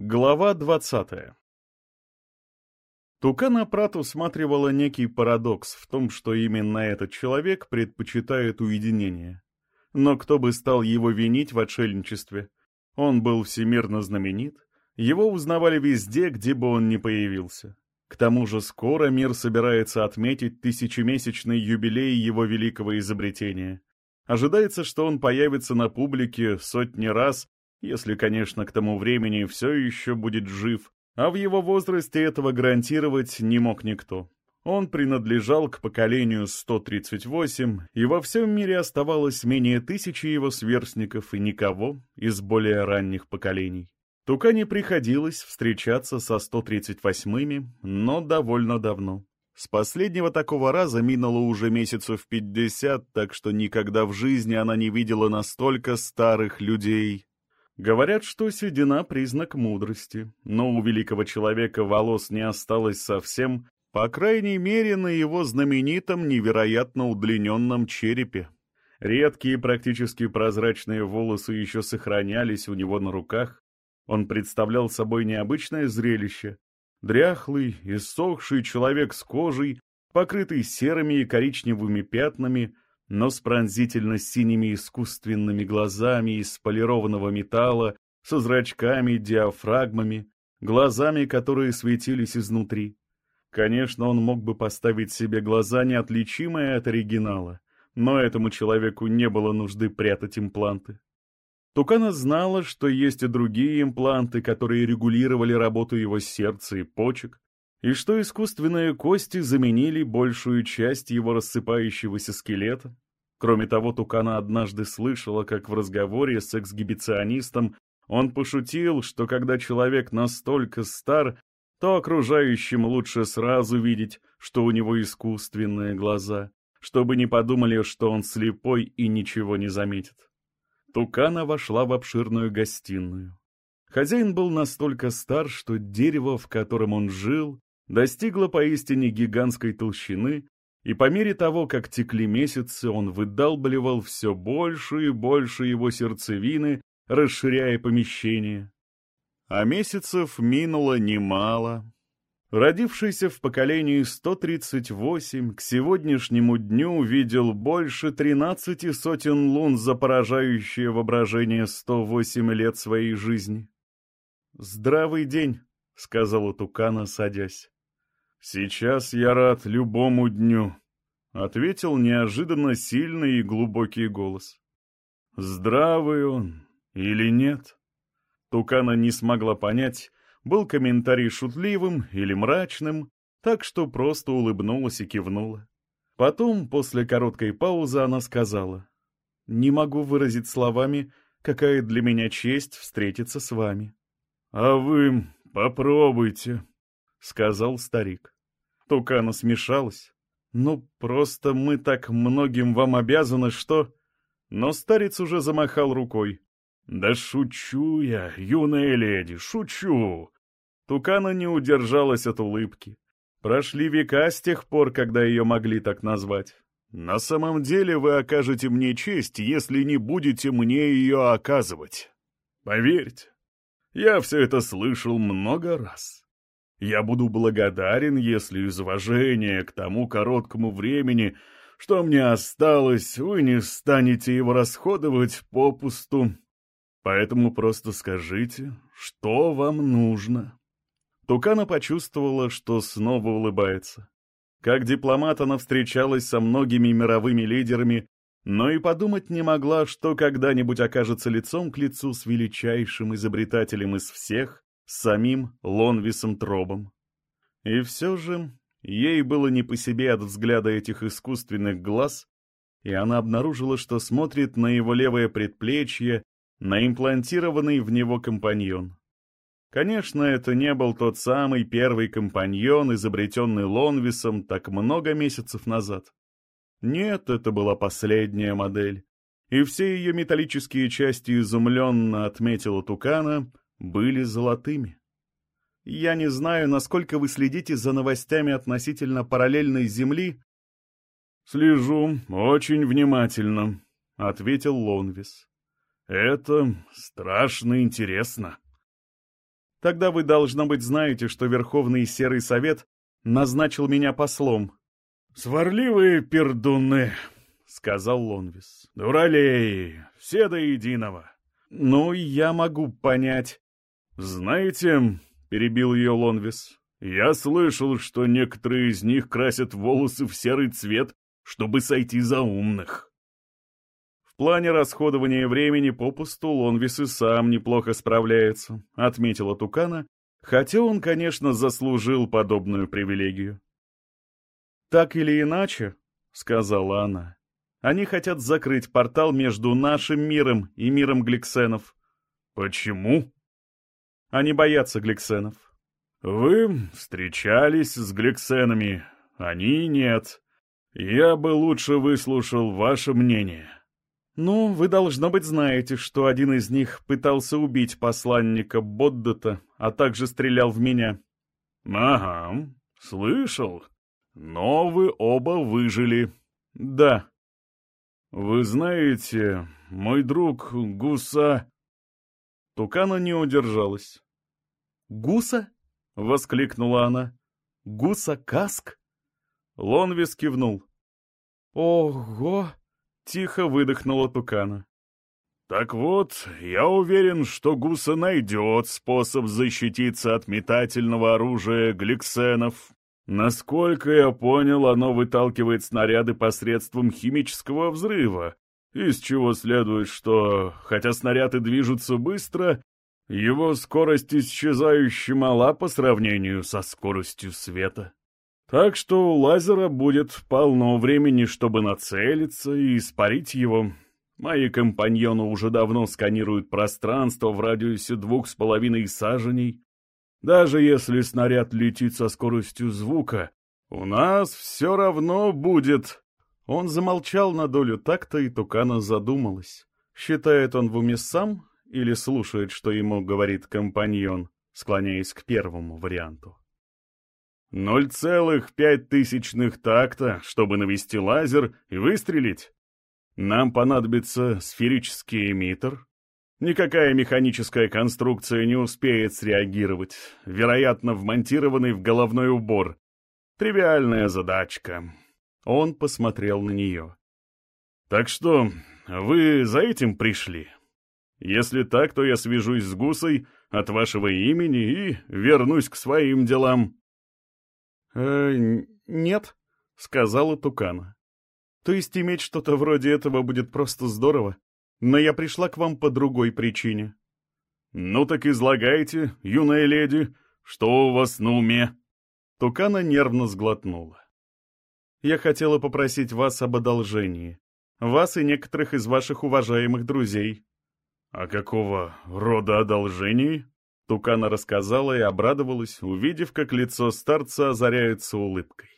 Глава 20 Тукана Прат усматривала некий парадокс в том, что именно этот человек предпочитает уединение. Но кто бы стал его винить в отшельничестве? Он был всемирно знаменит, его узнавали везде, где бы он ни появился. К тому же скоро мир собирается отметить тысячемесячный юбилей его великого изобретения. Ожидается, что он появится на публике сотни раз если, конечно, к тому времени все еще будет жив, а в его возрасте этого гарантировать не мог никто. Он принадлежал к поколению 138, и во всем мире оставалось менее тысячи его сверстников и никого из более ранних поколений. Тукане приходилось встречаться со 138-ми, но довольно давно. С последнего такого раза минуло уже месяцев 50, так что никогда в жизни она не видела настолько старых людей, Говорят, что седина — признак мудрости, но у великого человека волос не осталось совсем, по крайней мере, на его знаменитом невероятно удлиненном черепе. Редкие, практически прозрачные волосы еще сохранялись у него на руках. Он представлял собой необычное зрелище. Дряхлый, иссохший человек с кожей, покрытый серыми и коричневыми пятнами — но с пронзительно синими искусственными глазами из полированного металла, со зрачками, диафрагмами, глазами, которые светились изнутри. Конечно, он мог бы поставить себе глаза, неотличимые от оригинала, но этому человеку не было нужды прятать импланты. Тукана знала, что есть и другие импланты, которые регулировали работу его сердца и почек, и что искусственные кости заменили большую часть его рассыпающегося скелета. Кроме того, Тукана однажды слышала, как в разговоре с эксгибиционистом он пошутил, что когда человек настолько стар, то окружающим лучше сразу видеть, что у него искусственные глаза, чтобы не подумали, что он слепой и ничего не заметит. Тукана вошла в обширную гостиную. Хозяин был настолько стар, что дерево, в котором он жил, достигла поистине гигантской толщины, и по мере того, как текли месяцы, он выдалбливал все больше и больше его сердцевины, расширяя помещение. А месяцев минуло немало. Родившийся в поколении 138, к сегодняшнему дню увидел больше тринадцати сотен лун за поражающее воображение 108 лет своей жизни. «Здравый день», — сказала Тукана, садясь. «Сейчас я рад любому дню», — ответил неожиданно сильный и глубокий голос. «Здравый он или нет?» Тукана не смогла понять, был комментарий шутливым или мрачным, так что просто улыбнулась и кивнула. Потом, после короткой паузы, она сказала, «Не могу выразить словами, какая для меня честь встретиться с вами». «А вы попробуйте», — сказал старик. Тукана смешалась. «Ну, просто мы так многим вам обязаны, что...» Но старец уже замахал рукой. «Да шучу я, юная леди, шучу!» Тукана не удержалась от улыбки. Прошли века с тех пор, когда ее могли так назвать. «На самом деле вы окажете мне честь, если не будете мне ее оказывать. Поверьте, я все это слышал много раз. Я буду благодарен, если из уважения к тому короткому времени, что мне осталось, вы не станете его расходовать попусту. Поэтому просто скажите, что вам нужно». Тукана почувствовала, что снова улыбается. Как дипломат она встречалась со многими мировыми лидерами, но и подумать не могла, что когда-нибудь окажется лицом к лицу с величайшим изобретателем из всех, самим Лонвисом Тробом. И все же ей было не по себе от взгляда этих искусственных глаз, и она обнаружила, что смотрит на его левое предплечье, на имплантированный в него компаньон. Конечно, это не был тот самый первый компаньон, изобретенный Лонвисом так много месяцев назад. Нет, это была последняя модель. И все ее металлические части изумленно отметила Тукана, были золотыми. Я не знаю, насколько вы следите за новостями относительно параллельной Земли. Слежу очень внимательно, ответил Лонвис. Это страшно интересно. Тогда вы, должно быть, знаете, что Верховный Серый Совет назначил меня послом. «Сварливые пердуны», — сказал Лонвис. «Дуралей, все до единого». «Ну, я могу понять». «Знаете», — перебил ее Лонвис, — «я слышал, что некоторые из них красят волосы в серый цвет, чтобы сойти за умных». В плане расходования времени попусту Лонвис и сам неплохо справляется, отметила Тукана, хотя он, конечно, заслужил подобную привилегию. «Так или иначе», — сказала она, — «они хотят закрыть портал между нашим миром и миром гликсенов». «Почему?» Они боятся гликсенов. «Вы встречались с гликсенами, они нет. Я бы лучше выслушал ваше мнение». «Ну, вы, должно быть, знаете, что один из них пытался убить посланника Боддата, а также стрелял в меня». «Ага, слышал. Но вы оба выжили». «Да». «Вы знаете, мой друг Гуса...» Тукана не удержалась. «Гуса?» — воскликнула она. «Гуса Каск?» Лонвис кивнул. «Ого!» — тихо выдохнула Тукана. «Так вот, я уверен, что Гуса найдет способ защититься от метательного оружия гликсенов. Насколько я понял, оно выталкивает снаряды посредством химического взрыва, из чего следует, что, хотя снаряды движутся быстро, его скорость исчезающе мала по сравнению со скоростью света. Так что у лазера будет полно времени, чтобы нацелиться и испарить его. Мои компаньоны уже давно сканируют пространство в радиусе двух с половиной саженей. Даже если снаряд летит со скоростью звука, у нас все равно будет он замолчал на долю такта, и Тукана задумалась. Считает он в уме сам или слушает, что ему говорит компаньон, склоняясь к первому варианту? «Ноль целых пять тысячных такта, чтобы навести лазер и выстрелить. Нам понадобится сферический эмиттер. Никакая механическая конструкция не успеет среагировать, вероятно, вмонтированный в головной убор. Тривиальная задачка». Он посмотрел на нее. «Так что, вы за этим пришли? Если так, то я свяжусь с Гусой от вашего имени и вернусь к своим делам». «Э, нет», — сказала Тукана. «То есть иметь что-то вроде этого будет просто здорово, но я пришла к вам по другой причине». «Ну так излагайте, юная леди, что у вас на уме?» Тукана нервно сглотнула. Я хотела попросить вас об одолжении. Вас и некоторых из ваших уважаемых друзей». «А какого рода одолжений?» Тукана рассказала и обрадовалась, увидев, как лицо старца озаряется улыбкой.